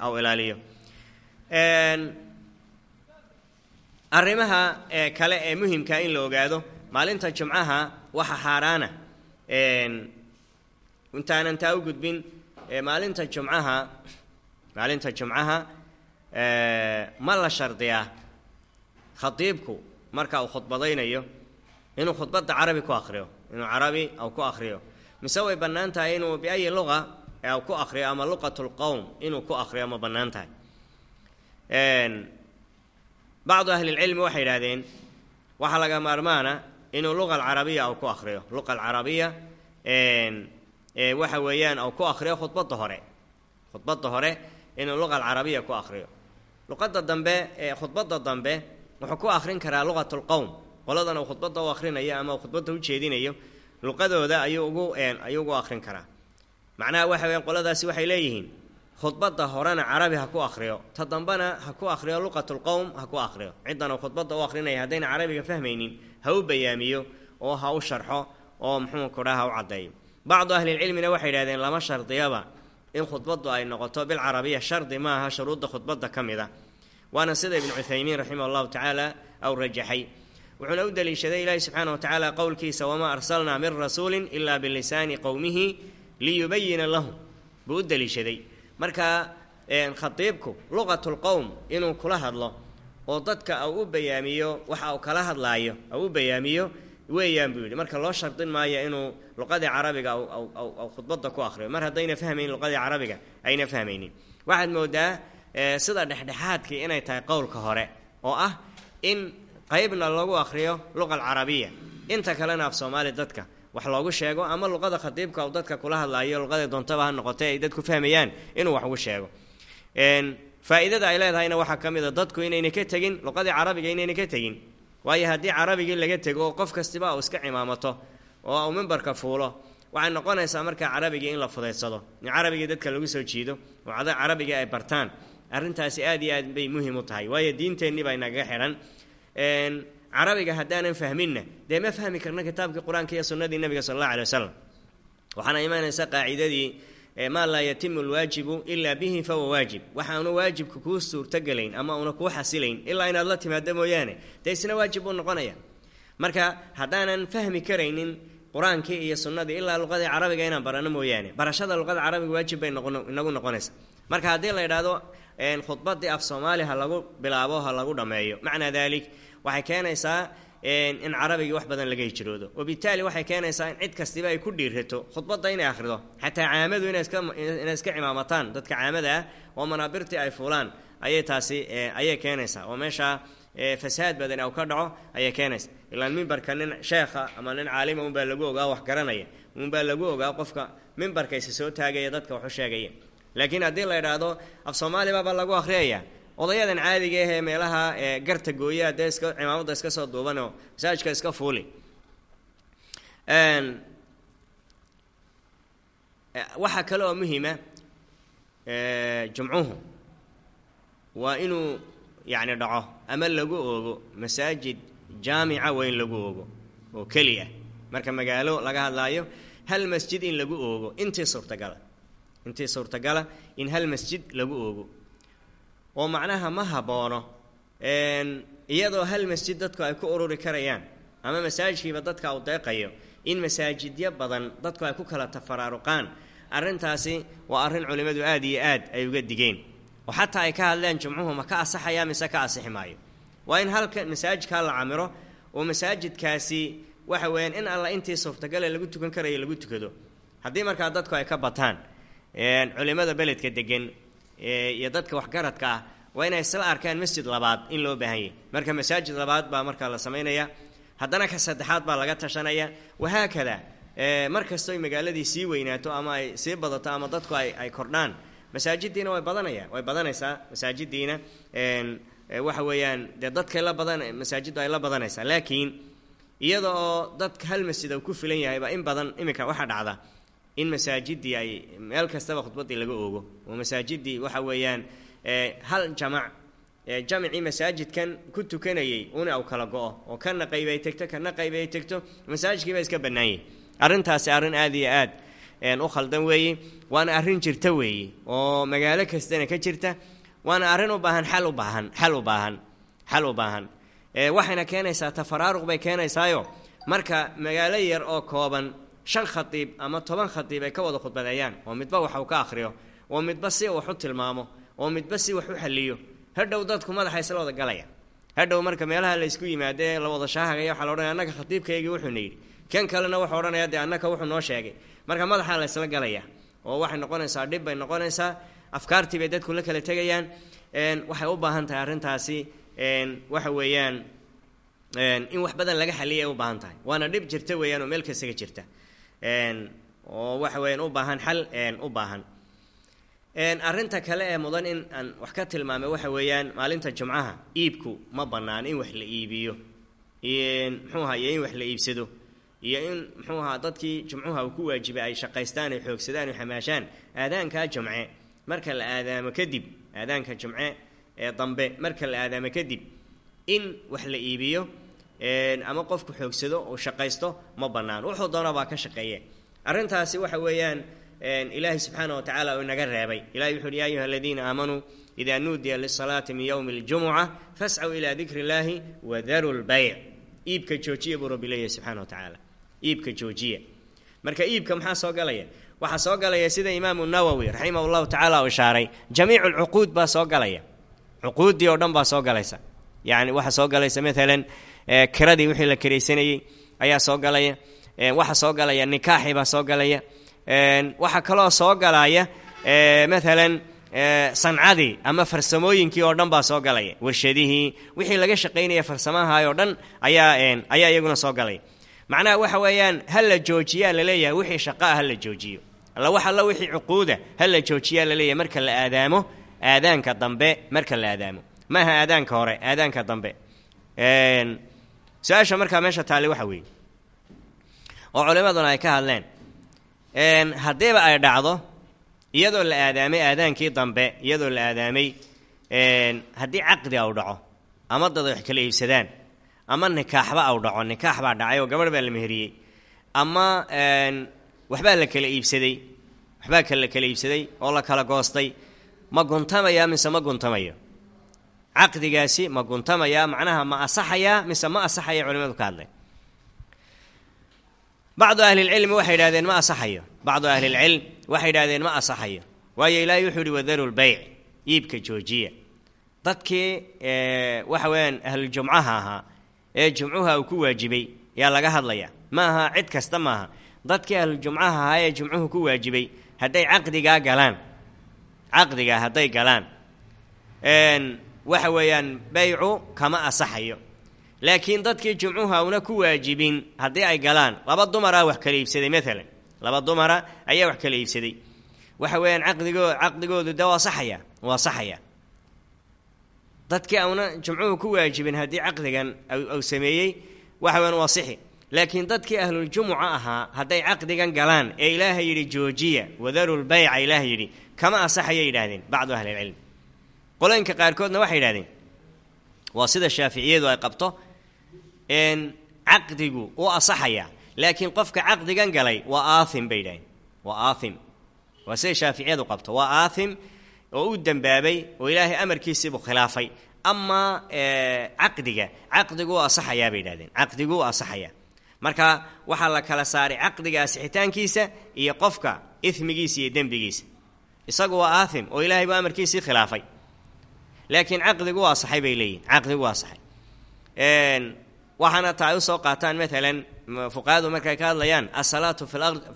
B: au ilaaliyo arrimaha kale ee muhimka in la ogaado maalinta jumcaha waxa xaaraana intaanan taa u gudbin maalinta jumcaha maalinta jumcaha ma la shardiyaa khadiibku marka uu khudbadaynayo inuu khudbadda carabi ku akriyo inuu carabi au ku akriyo mise way bannaan tahay inuu biayi luqa ku akriyo ama luqat lqowm inuu ku akriyo ma bannaan tahay bacdu ahlilcilmi waxay idhahdeen waxaa laga maarmaana inuu luqa alcarabiya au ku akriyo luqa alcarabiya waxa weeyaan au ku akriyo khudbadda hore khudbadda hore inuu luqa alcarabiya ku akriyo luqadda dambe khudbadda dambe wuxuu ku akrin karaa luqat lqowm qoladan uu khudbadda u akrinayo ama khudbadda u jeedinayo luqadooda ayuu ugu ayuu ugu akrin karaa. Macnaha waxa weyan qoladaasi waxay leeyihiin khudbadda horena carabi ha ku akriyo ta dambena ha ku akriyo luqat lqowm ha ku akriyo ciddan uu khudbadda u akrinaya haddayna carabiga fahmaynin ha u bayaamiyo oo ha u sharxo oo muxuu kudhaa ha u caddeeyo bacdu ahlilcilmina waxay idhahdeen lama shardiyaba. In khudbaddu ay noqoto bilcarabiya shardi maaha shuruudda khudbadda ka mid a waana sida ibnu cuthaymiin raximah llahu tacaala aw rajaxay. Wuxuuna u daliishaday ilaahi subxaana wa tacaala qowlkiisa wamaa arsalnaa min rasuulin ilaa bilisaani qowmihi liyubayina lahum buu u daliishaday marka khadiibku luqatulqowm inuu kula hadlo oo dadka u bayaamiyo waxa uu kala hadlaayo u bayaamiyo weeyaan buu yidhi. Marka loo shardin maayo inuu luqadii carabiga aw khudbadda ku akriyo mar haddayna fahmaynin luqadii carabiga ayna fahmaynin. Waxaad moodaa sida dhexdhexaadkii inay tahay qowlka hore oo ah in qeybna lagu akriyo luqa alcarabiya inta kalena af soomaali dadka wax loogu sheego ama luqada khadiibka dadka kula hadlaayo luqada doontaba ha noqotay ay dadku fahmayaan inuu wax ugu sheego. Faa-iidada ay leedahayna waxaa ka mid a dadku inayna ka tegin luqadii carabiga inayna ka tegin. Waayo haddii carabigii laga tego oo qof kastiba uu iska cimaamato oo uu mimbarka fuulo waxay noqonaysaa markaa carabigii in la fudaydsado in carabigii dadka lagu soo jiido oo carabigii ay bartaan arrintaasi aad iyo aad bay muhiim u tahay. Waayo diinteennii baa inagaga xidhan carabiga haddaanan fahminna dee ma fahmi karna kitaabkii qur'aanka iyo sunnadii nebiga sal alla alay wasalam waxaana imaanaysa qaacidadii maa laa yatimu lwaajibu ilaa bihi fahuwa waajib. Waxaanu waajibka kuu suurtogelayn ama una kuu xasilayn ilaa inaad la timaado mooyaane. Dee isna waajib buu noqonaya. Marka haddaanan fahmi karaynin qur'aankii iyo sunnadii ilaa luqadii carabiga inaan barano mooyaane. Barashada luqada carabiga waajib bay inagu noqonaysa. Marka haddii la idhaahdo khudbadii af soomaali ha lagu bilaabo ha lagu dhammeeyo. Macnaa daalik waxay keenaysaa in carabigii wax badan laga hijroodo wabitaali waxay keenaysaa in cid kastiba ay ku dhiirato khudbadda inay akhrido. Xataa caamadu inay iska cimaamataan. Dadka caamada ah oo manaabirtii ay fuulaan ayay taasi ayay keenaysaa. Oo meeshaa fasaad badan u ka dhaco ayay keenaysa ilaan mimbarka nin sheekha ama nin caalima unbaa lagu ogaa wax garanaya. Unbaa lagu ogaa qofka mimbarkaysa soo taagaya dadka waxu sheegaya. Laakiin haddii la idhaahdo af soomaalibaabaa lagu akhriyaya odayadan caadiga ahee meelaha garta gooya dee iska cimaamadda iska soo duubanoo masaajidka iska fuuli. Waxaa kale oo muhima jumcuhu waa inuu yacni dhaco ama lagu oogo masaajid jaamica waa in lagu oogo oo keli ah marka magaalo laga hadlaayo hal masjid in lagu oogo intii suurtagala intii suurtagala in hal masjid lagu oogo oo macnaha ma haboono iyadoo hal masjid dadku ay ku ururi karayaan ama masaajidkiiba dadka uu deeqayo in masaajidyo badan dadku ay ku kala tafaraaruqaan. Arrintaasi waa arrin culimmadu aad iyo aad ay uga digeen. Oo xataa ay ka hadleen jumcuhu ma ka asaxaya mise ka asixi maayo? Waa in halka masaajidkaa la camiro oo masaajidkaasi waxa weeyaan in alla intii suurtagale lagu tukan karayo lagu tukado. Haddii markaa dadku ay ka bataan culimmada beledka degan iyo dadka waxgaradka ah waa inay isla arkaan masjid labaad in loo baahan yahy marka masaajid labaad baa markaa la samaynaya. Haddana ka saddexaad baa laga tashanaya. Wahaakada mar kastoy magaaladii sii weynaato ama ay sii badato ama dadku ay ay kordhaan masaajidiina way badanaya way badanaysaa masaajidiina. Waxa weeyaan dee dadkay la badan masaajiddu ay la badanaysaa. Laakiin iyada oo dadka hal masjid uu ku filan yahayba in badan iminka waxaa dhacda in masaajidii ay meel kastaba khudbadii laga oogo. Oo masaajidii waxa weeyaan hal jamac jamcii masaajidkan ku tukanayay una u kala go-o oo kana qayb ay tegto kana qayb ay tegto masaajidkiiba iska bannaanyay arrintaasi arrin aad iyo aad u khaldan weeye waana arrin jirta weeye oo magaalo kastana ka jirta waana arrin u baahan xal u baahan xal u baahan xal u baahan. Waxayna keenaysaa tafaraaruq bay keenaysaayo. Marka magaalo yar oo kooban shan khatiib ama toban khatiib ay ka wada khudbadeeyaan. Oo midba wax uu ka akhriyo oo midba si wax u tilmaamo oo midba si wax u xaliyo hadhow dadku madaxa isla wada galaya. Hadhow marka meelaha la isku yimaadee la wada shaahagaya waxaa la odhanaya annaka khatiibkaygii wuxuuna yidhi kan kalena wuxuu odhanaya dee annaka wuxuu noo sheegay. Marka madaxaa la isla galaya oo waxay noqonaysaa dhib bay noqonaysaa afkaartii bay dadku la kala tegayaan. Waxay u baahan tahay arrintaasi waxa weeyaan in wax badan laga xaliya ay u baahan tahay. Waana dhib jirta weeyaan oo meel kastaga jirta oo waxa weeyaan u baahan xal u baahan. Arrinta kale ee mudan in aan wax ka tilmaamay waxa weeyaan maalinta jumcaha iibku ma bannaan in wax la iibiyo. Muxuu ahaa iyo in wax la iibsado? Iyo in muxuu ahaa dadkii jumcuha uu ku waajibay ay shaqaystaan ay xoogsadaan ay xamaashaan aadaankaa jumce marka la aadaamo kadib aadaanka jumce ee dambe marka la aadaamo kadib in wax la iibiyo ama qofku xoogsado uu shaqaysto ma bannaan. Wuxuu doona baa ka shaqeeye arrintaasi waxa weeyaan ilaahay subxaana wa tacaala uu inaga reebay. Ilahay wuxu uhi ya ayuha aladiina aamanuu ida nuudiya lisalaati min yowmi اljumuca fascw ila dikri اllahi wadaru lbayc iibka joojiya buu rabbi leeyahy subxana wa tacaala. Iibka joojiya. Marka iibka maxaa soo galaya? Waxaa soo galaya sida imaamu nawowi raximah llahu tacala u ishaaray jamiicu lcuquud baa soo galaya. Cuquuddii oo dhan baa soo galaysa. Yani waxaa soo galaysa maalan kiradii wixii la kiraysanayey ayaa soo galaya. Waxaa soo galaya nikaaxii baa soo galaya. Waxaa kaloo soo galaya maalan sancadii ama farsamooyinkii oo dhan baa soo galaya. Warshadihii wixii laga shaqaynaya farsamaha oo dhan ayaa ayaa iyaguna soo galaya. Macnaha waxa weeyaan ha la joojiyaa la leeyahay wixii shaqaa ha la joojiyo. Alla wax alla wixii cuquuda ha la joojiyaa la leeyahay marka la aadaamo aadaanka dambe marka la aadaamo. Maaha aadaanka hore aadaanka dambe su'aasha markaa meesha taali waxa weeye. Oo culimaduna ay ka hadleen. Haddiiba ay dhacdo iyadoo la aadaamay aadaankii dambe iyadoo la aadaamay haddii caqdi au dhaco ama dad wax kala iibsadaan ama nikaaxba au dhaco nikaax baa dhacay oo gabadh baa la meheriyey ama waxbaa la kala iibsaday waxbaa kala kala iibsaday oo la kala goostay ma guntamaya mise ma guntamayo caqdigaasi ma guntamaya macnaha ma asaxayaa mise ma asaxaya culimadu ka hadleen bacdu ahlilcilmi waxay yidhahdeen ma asaxayo. Bacdu ahlilcilm waxay yidhahdeen ma asaxayo. Waayo ilaahay wuxuu yihi wadaru iibka joojiya. Dadkii waxa weeyaan ahluljumcaha ahaa ee jumcuha uu ku waajibay yaa laga hadlaya ma aha cid kasta maaha dadkii ahluljumcaha ahaa ee jumcuhu ku waajibay hadday caqdigaa galaan. Caqdigaa hadday galaan waxa weeyaan beycu kama asaxayo. Laakiin dadkii jumcuha una ku waajibin haddii ay galaan laba dumara wax kala iibsaday maalan laba dumara ayaa wax kala iibsaday. Waxa weeyaan caqdigoo caqdigoodu de waa saxaya waa saxaya. Dadkii auna jumcuhu ku waajibin haddii caqdigan au sameeyey waxa weyan waa sixi. Laakiin dadkii ahluljumuca ahaa hadday caqdigan galaan ee ilaahay yidhi joojiya wadaru lbayca yidhi kama asaxaya yidhahdeen bacdu ahlilcilm qolooyinka qaarkoodna waxay yidhahdeen waa sida shaaficiyadu ay qabto caqdigu u asaxaya laakiin qofka caqdigan galay waa aathim bay yidhahdeen. Waa aathim. Waa sida shaaficiyadu qabto. Waa aathim oo u dembaabay oo ilaahay amarkiisiibuu khilaafay. Amaa caqdiga caqdigu u asaxayaa bay yidhahdeen. Caqdigu u asaxaya marka waxaa la kala saaray caqdiga asixitaankiisa iyo qofka ismigiisa iyo dembigiisa. Isagu waa aathim oo ilaahay buu amarkiisii khilaafay laakiin caqdigu waa asaxay bay leeyihiin caqdigu waa asaxay waxaana taa ay u soo qaataan maalan fuqahadu markay ka hadlayaan asalaatu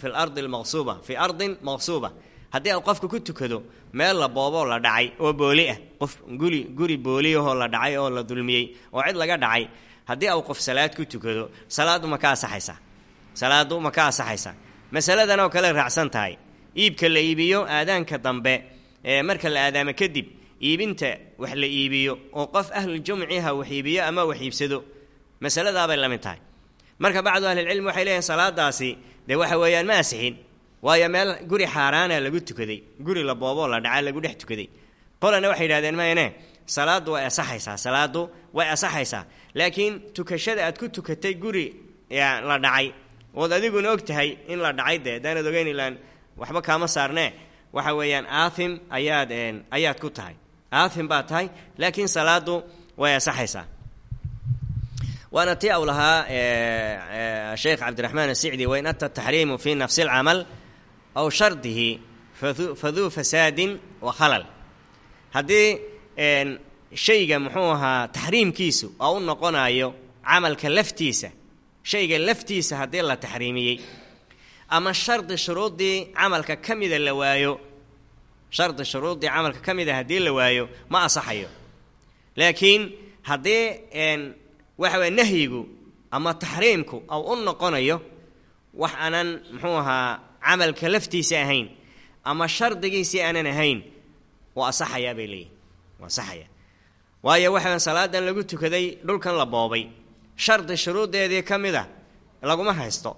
B: fi lardi almaqsuuba fi ardin maqsuuba. Haddii aad qofka ku tukado meel la booboo la dhacay oo booli ah qof guri guri booliyahoo la dhacay oo la dulmiyey oo cid laga dhacay haddii au qof salaad ku tukado salaaddu ma ka asaxaysaa salaaddu ma ka asaxaysaa masaladan oo kale raacsan tahay. Iibka la iibiyo aadaanka dambe marka la aadaamo kadib iibinta wax la iibiyo oo qof ahluljumciha wax iibiyo ama wax iibsado masaladaabay la mid tahay. Marka bacdu ahlilcilmi waxay leeyihiin salaadaasi dee waxa weeyaan ma asixin waayo meel guri xaaraana lagu tukaday guri la booboo la dhaca lagu dhex tukaday. Qolana waxay yidhahdeen mayne salaaddu way asaxaysaa salaaddu way asaxaysaa. Laakiin tukashada aad ku tukatay guri la dhacay ood adiguna og tahay in la dhacay dee haddaanad ogeyn ilaan waxba kaama saarnee. Waxa weeyaan aathim ayaad ayaad ku tahay aathim baad tahay laakiin salaaddu way asaxaysaa waana tii au lahaa sheekh cabdiraxmaan asicdi wain ata taxriimu fi nafsi alcamal aw shardihi faduu fasaadin wa khalal. Haddii shayga muxuu ahaa taxriimkiisu oo u noqonayo camalka laftiisa shayga laftiisa haddii la taxriimiyey ama shardi shuruuddii camalka ka mida la waayo shardi shuruuddii camalka ka mida haddii la waayo ma asaxayo laakiin haddii waxa weye nahyigu ama taxriimku ou u noqonayo wax aanan muxuu ahaa camalka laftiisa ahayn ama shardigiisii aanan ahayn waa asaxayaa bay leeyihiin waa asaxaya waayo waxa salaadan lagu tukaday dhulkan la boobay. Shardi shuruuddeedii ka mid a laguma haysto.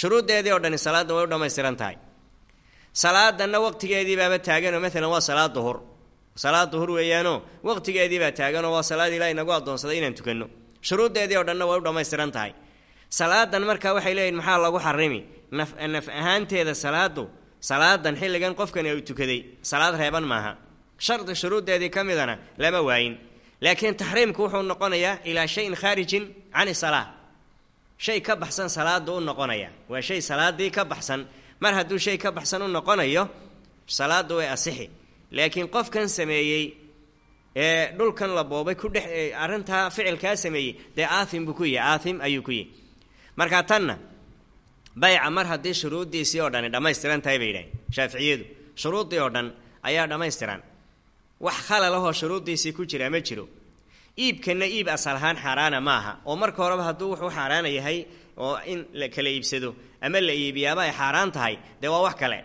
B: Shuruuddeedii oo dhani salaadda way u dhammaystiran tahay salaadanna waqtigeedii baaba taaganoo maalan waa salaad duhur. Salaad duhur weeyaanoo waqtigeedii baa taaganoo waa salaad ilaah inagu addoonsaday inaan tukanno. Shuruuddeedii oo dhanna way u dhammaystiran tahay. Salaadan marka waxay leeyihiin maxaa lagu xarimi? Naf naf ahaanteeda salaadu salaadan xilligan qofkani uu tukaday. Salaad reeban maaha. Shardi shuruuddeedii ka midana lama waayin. Laakiin taxriimku wuxuu noqonayaa ilaa shayin khaarijin can isalaa shay ka baxsan salaadu u noqonaya. Waa shay salaadii ka baxsan mar hadduu shay ka baxsan u noqonayo salaadu way asixi. Laakiin qofkan sameeyey ee dhulkan la boobay ku dhex arrintaa ficilkaa sameeyey dee aathim buu ku yahy aathim ayuu ku yahy marka tanna bayca mar haddii shuruuddiisii oo dhani dhammaystiran tahay bay yidhahen shaaficiyadu. Shuruuddii oo dhan ayaa dhammaystiran. Wax khalalahoo shuruuddiisii ku jira ma jiro. Iibkanna iib asal ahaan xaaraana ma aha oo marka horeba hadduu wuxuu xaaraana yahay oo in la kala iibsado ama la iibiyaaba ay xaaraan tahay. Dee waa wax kale.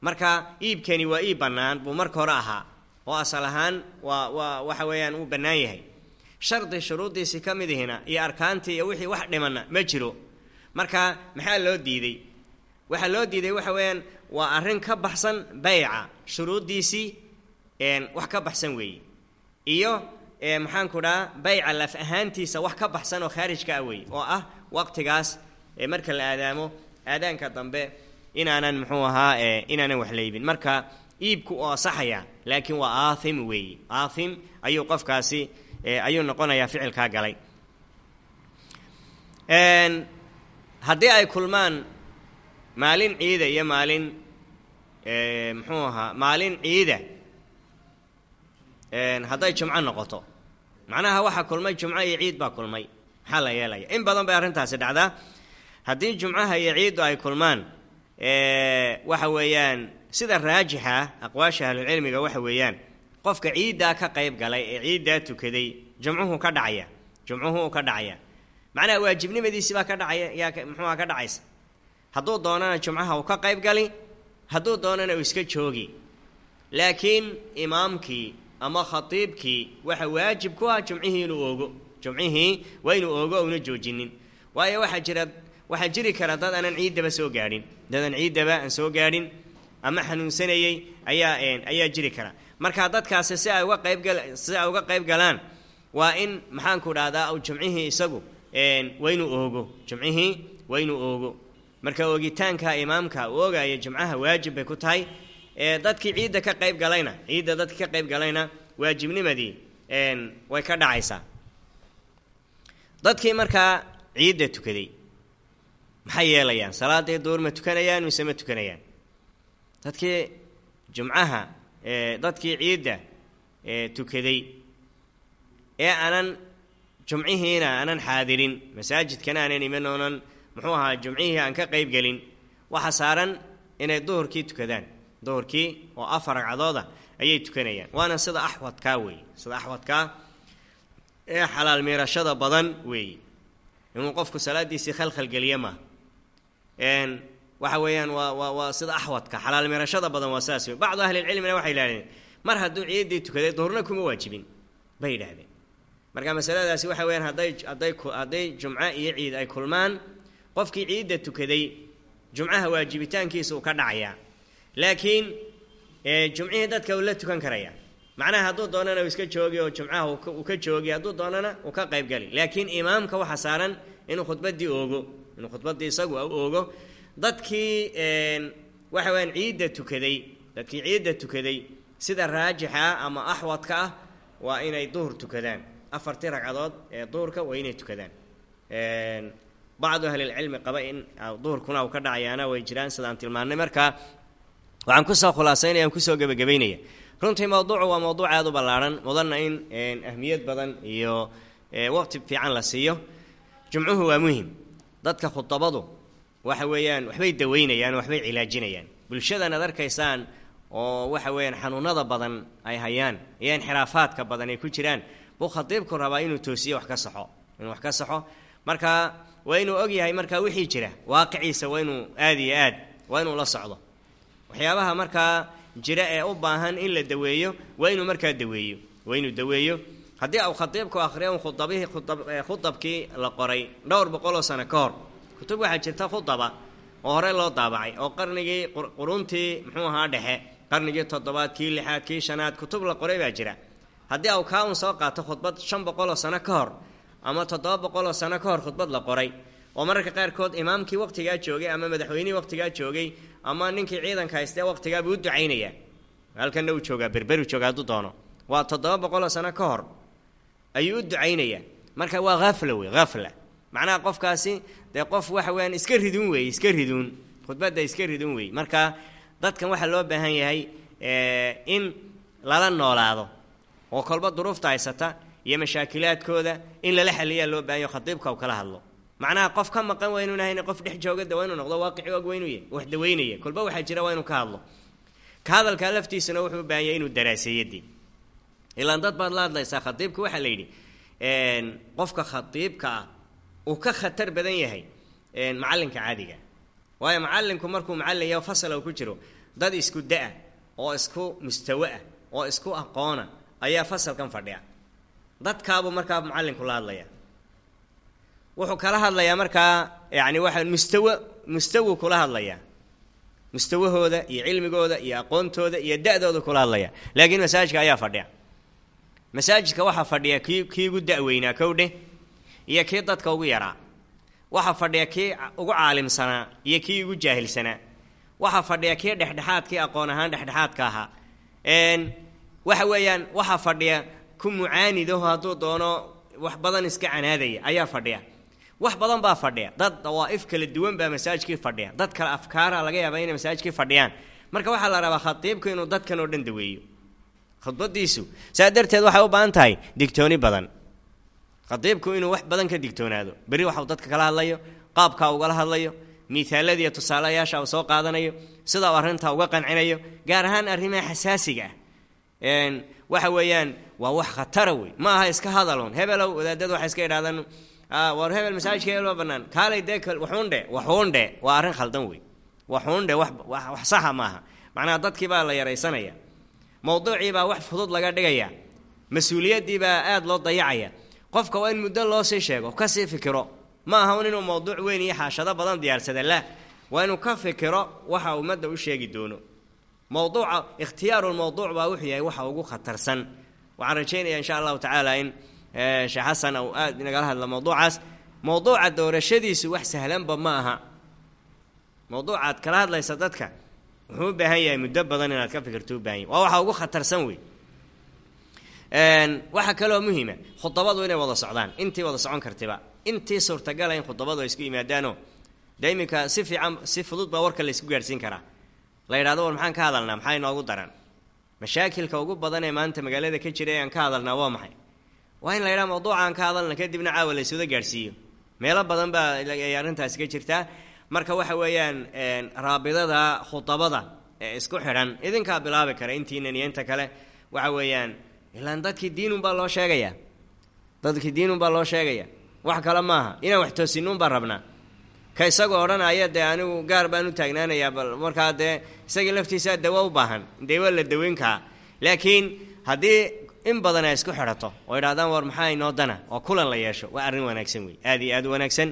B: Marka iibkani waa iib bannaan buu marka hore ahaa. Oo asal ahaan waa waa waxa weeyaan uu bannaan yahay. Shardi shuruuddiisii ka mid ihina iyo arkaantii iyo wixii wax dhimanna ma jiro. Marka maxaa loo diiday? Waxaa loo diiday waxa weeyaan waa arrin ka baxsan bayca shuruuddiisii wax ka baxsan weeye iyo maxaanku dhaa bayca laf ahaantiisa wax ka baxsan oo khaarijka ah weeye oo ah waqtigaas marka la aadaamo aadaanka dambe inaanan muxuu ahaa inaanan wax laybin. Marka iibku oo asaxaya laakiin waa aathim weeye aathim ayuu qofkaasi ayuu noqonayaa ficilkaa galay. Haddii ay kulmaan maalin ciida iyo maalin muxuu ahaa maalin ciida hadday jumco noqoto. Macnaha waxaa kulmay jumco iyo ciid baa kulmay. Maxaa la yeelaya? In badan bay arrintaasi dhacdaa haddii jumcaha iyo ciiddu ay kulmaan waxa weeyaan sida raajixa aqwaasha ahlulcilmiga waxa weeyaan qofka ciiddaa ka qayb galay ee ciiddaa tukaday jumcuhu ka dhacaya. Jumcuhu ka dhacaya. Macnaha waajibnimadiisi baa ka dhacaya yaa muxuuha ka dhacaysa? Hadduu doonana jumcaha uu ka qayb gali hadduu doonana uu iska joogi. Laakiin imaamkii ama khatiibkii waxa waajib ku ah jumcihii inuu oogo. Jumcihii waa inuu oogo una joojinin. Waayo waxaa jira waxaa jiri kara dad aanan ciiddaba soo gaadhin. Dad aan ciiddaba aan soo gaadhin ama xanuunsanayey ayaa ayaa jiri kara. Marka dadkaasi si ay uga qaybgal si ay uga qayb galaan waa in maxaanku dhahdaa u jumcihii isagu waa inuu oogo. Jumcihii waa oogo. Marka oogitaanka imaamka uu oogaya jumcaha waajib bay ku tahay dadkii ciidda ka qayb galayna ciidda dadkii ka qayb galayna waajibnimadii way ka dhacaysaa. Dadkii markaa ciidda tukaday maxay yeelayaan? Salaadii duur ma tukanayaan mise ma tukanayaan? Dadkii jumcaha dadkii ciidda tukaday ee aanan jumcihiina aanan xaadirin masaajidkana aanan iman oonan muxuu ahaa jumcihii aan ka qayb gelin waxa saaran inay duhurkii tukadaan duhurkii oo afar ragcadooda ayay tukanayaan. Waana sida axwadkaa weeye. Sida axwadkaa ee xalaal miirashada badan weeye. Inuu qofku salaadiisii khalkhal geliye maaha waxa weeyaan waa waa waa sida axwadka. Xalaal mirashada badan waa saas wey bacdu ahlilcilmina waxay yidhahdeen mar hadduu ciiddii tukaday duhurna kuma waajibin bay yidhahdeen marka masaladaasi waxa weyaan hadday hadday hadday jumco iyo ciid ay kulmaan qofkii ciidda tukaday jumcaha waajibitaankiisa uu ka dhacayaa laakiin jumcihii dadka uu la tukan karaya. Macnaha hadduu doonana uu iska joogi oo jumcaha uu ka joogi hadduu doonana uu ka qaybgali laakiin imaamka waxa saaran inuu khudbaddii oogo inuu khudbaddii isagu oogo dadkii waxa weyaan ciidda tukaday dadkii ciidda tukaday sida raajixa ama axwadka ah waa inay duhur tukadaan. Afartii ragcadood ee duhurka waa inay tukadaan. Bacdu ahlilcilmi qaba in duhurkuna uu ka dhacayaana way jiraan sidaan tilmaannay markaa waxaan ku soo khulaasaynaya aan ku soo gebagabaynaya runtii mawduucu waa mawduuc aada u ballaarhan mudanna in ahmiyad badan iyo waqti fiican la siiyo. Jumcuhu waa muhiim dadka khudabadu waxa weeyaan waxbay daweynayaan waxbay cilaajinayaan. Bulshadan ad arkaysaan oo waxa weeyaan xanuunada badan ay hayaan iyo inxiraafaadka badan ay ku jiraan. Buu khadiibku rabaa inuu toosiyo wax ka saxo inuu wax ka saxo. Marka waa inuu og yahay marka wixii jira waaqiciisa waa inuu aada iyo aad waa inuu la socdo waxyaabaha markaa jira ee u baahan in la daweeyo waa inuu markaa daweeyo waa inuu daweeyo. Haddii au khadiibku akhriya un khudabihii khudabkii la qoray dhowr boqoloo sano ka hor kutub waxaa jirta khudaba oo hore loo daabacay oo qarnigii quruntii muxuu ahaa dhexe qarnigii toddobaad kii lixaad kii shanaad kutub la qoray baa jira. Haddii au kaa un soo qaato khudbad shan boqoloo sano ka hor ama toddoba boqoloo sano ka hor khudbad la qoray oo mararka qaarkood imaamkii waqtigaa joogay ama madaxweynihii waqtigaa joogay ama ninkii ciidanka haystee waqtigaabuu u ducaynaya. Halkanna uu joogaa berberu jooga hadduu doono. Waa toddoba boqoloo sano ka hor ayuu u ducaynayaa marka waa hafla wey hafla macnaha qofkaasi dee qof waxa weyaan iska riduun weeye iska riduun khudbadda iska riduun weeye marka dadkan waxaa loo baahan yahay in lala noolaado oo kolba duruufta haysata iyo mashaakilaadkooda in lala xaliyaa loo baahan yaho khadiibka u kala hadlo macnaha qof ka maqan waa inuu nahayn qof dhex jooga de waa inuu noqdo waaqici og waa inuu yahy wax daweynaya kolba waxaa jira waa inuu ka hadlo. Ka hadalkaa laftiisuna wuxuu u baahan inuu daraaseeyadii ilaan dad baad la hadlaysaa khadiibka waxaa la yidhi qofka khadiibka ah uu ka khatar badan yahay macallinka caadiga. Waayo macallinku markuu macallin yaho fasal uu ku jiro dad isku da'a oo isku mustawa ah oo isku aqoona ayaa fasalkan fadhiya. Dadkaabuu markaa macallinku la hadlaya wuxuu kala hadlayaa markaa yani waxa mustawa mustawuu kula hadlayaa mustawahooda iyo cilmigooda iyo aqoontooda iyo da-dooda kula hadlaya. Laakiin masaajidka ayaa fadhiya. Masaajidka waxaa fadhiya kii kii ugu da-weynaa kowdhe iyo kii dadka ugu yaraa. Waxaa fadhiya kii ugu caalimsanaa iyo kii ugu jaahilsanaa waxaa fadhiya kii dhexdhexaadkii aqoon ahaan dhexdhexaadka ahaa. Waxa weeyaan waxaa fadhiya ku mucaanidaho hadduu doono wax badan iska canaadaya ayaa fadhiya wax badan baa fadhiya dad dawaa'if kala duwan baa masaajidkii fadhiya dad kale afkaara laga yaaba inay masaajidkii fadhiyaan. Marka waxaa la rabaa khatiibku inuu dadkan oo dhan daweeyo. Khudbadiisu saa darteed waxay u baahan tahay digtooni badan. Khadiibku inuu wax badan ka digtoonaado. Berri waxau dadka kala hadlayo qaabkaa ugala hadlayo miisaaladiiyo tusaalayaasha uu soo qaadanayo sida uu arrintaa uga qancinayo gaar ahaan arrimaha xasaasiga ah. Waxa weeyaan waa wax khatara wey ma aha iska hadalun hebelow wadaadadu waxay iska idhahdaan war hebel masaajidka ma banaan kaalay dee waxuundhe waxuundhe waa arrin khaldan wey waxuundhe wax wax saxa maaha. Macnaha dadkii baa la yaraysanaya. Mawduucii baa wax fudud laga dhigaya. Mas'uuliyaddii baa aada loo dayacaya. Qofka waa in muddo loo sii sheego ka sii fikiro. Ma aha un inuu mawduuc weyn iyo xaashado badan diyaarsada. Lah waa inuu ka fikiro waxa ummadda u sheegi doono. Mawduuca ikhtiyaaru lmawduuc baa wuxuu yahay waxa ugu khatarsan. Waxaan rajaynaya insha allahu tacaala in sheekh xasan uu aada inagala hadla mawduucaas. Mawduuca doorashadiisu wax sahlanba ma aha. Mawduucaad kala hadlaysa dadka. Wuxuu u baahan yahay muddo badan inaad ka fikirto u baahan yahy waa waxa ugu khatarsan wey waxaa kaloo muhima khudabadu inay wada socdaan. Intii wada socon kartiba intii suurtagala in khudabadu ay isku yimaadaano dee iminka si fiican si fudud baa warka la isku gaadhsiin karaa. La yidhahdo war maxaan ka hadalnaa? Maxaa inoogu daran? Mashaakilka ugu badan ee maanta magaalada ka jira ka hadalnaa waa maxay waa in la yidhaha mawduuca aan ka hadalna kadibna caawa la isuda gaadhsiiyo. Meelo badan baa ay arrintaasi ka jirtaa marka waxa weeyaan raabidada khudabada ee isku xidhan idinkaa bilaabi kara intiinan iyo inta kale. Waxa weeyaan ilaan dadkii diinun baa loo sheegaya dadkii diinun baa loo sheegaya wax kale maaha. Inaan wax toosinuun baan rabnaa. Ka isagoo odhanaya dee anigu gaar baan u taagnaanayaa bal markaa dee isagii laftiisa dawo u baahan. Dee waa la daweyn karaa. Laakiin haddii in badan ay isku xidhato oo idhahdaan war maxaa inoo dana? Oo kulan la yeesho. Waa arrin wanaagsan wey. Aad iyo aad u wanaagsan.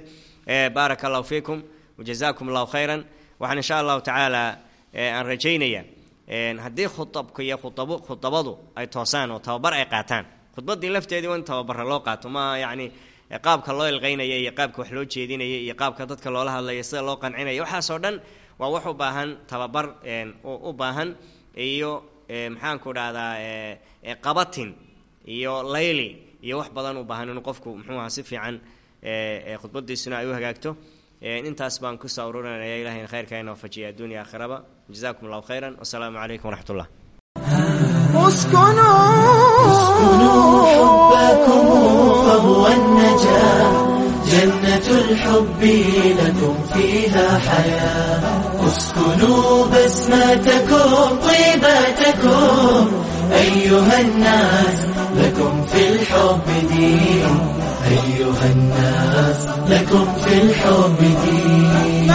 B: Baaraka allahu fiikum wajazaakum allahu khayran. Waxaan insha allahu tacaala aan rajaynayaa haddii khuabka iyo khuab khudabadu ay toosaan oo tababar ay qaataan khudbadii lafteedii waa in tababara loo qaato. Ma yacni qaabka loo ilqaynaya iyo qaabka wax loo jeedinaya iyo qaabka dadka loola hadlaya sida loo qancinaya waxaasoo dhan waa wax u baahan tababar u baahan iyo maxaanku dhahdaa qabatin iyo layli iyo wax badan u baahan inuu qofku muxuu aha si fiican khudbadiisuna ay u hagaagto intaas baan kusoo ururinaya ilahayna khayrka ina wafajiya addunya aakhiraba jazakum allahu khayran wasalaamu calaykum waraxmat ullah
A: اسكنوا حبكم فهو النجاة جنة الحب لكم فيها حياة اسكنوا بسمتكم طيبتكم أيها الناس لكم في الحب دين أيها الناس لكم في الحب دين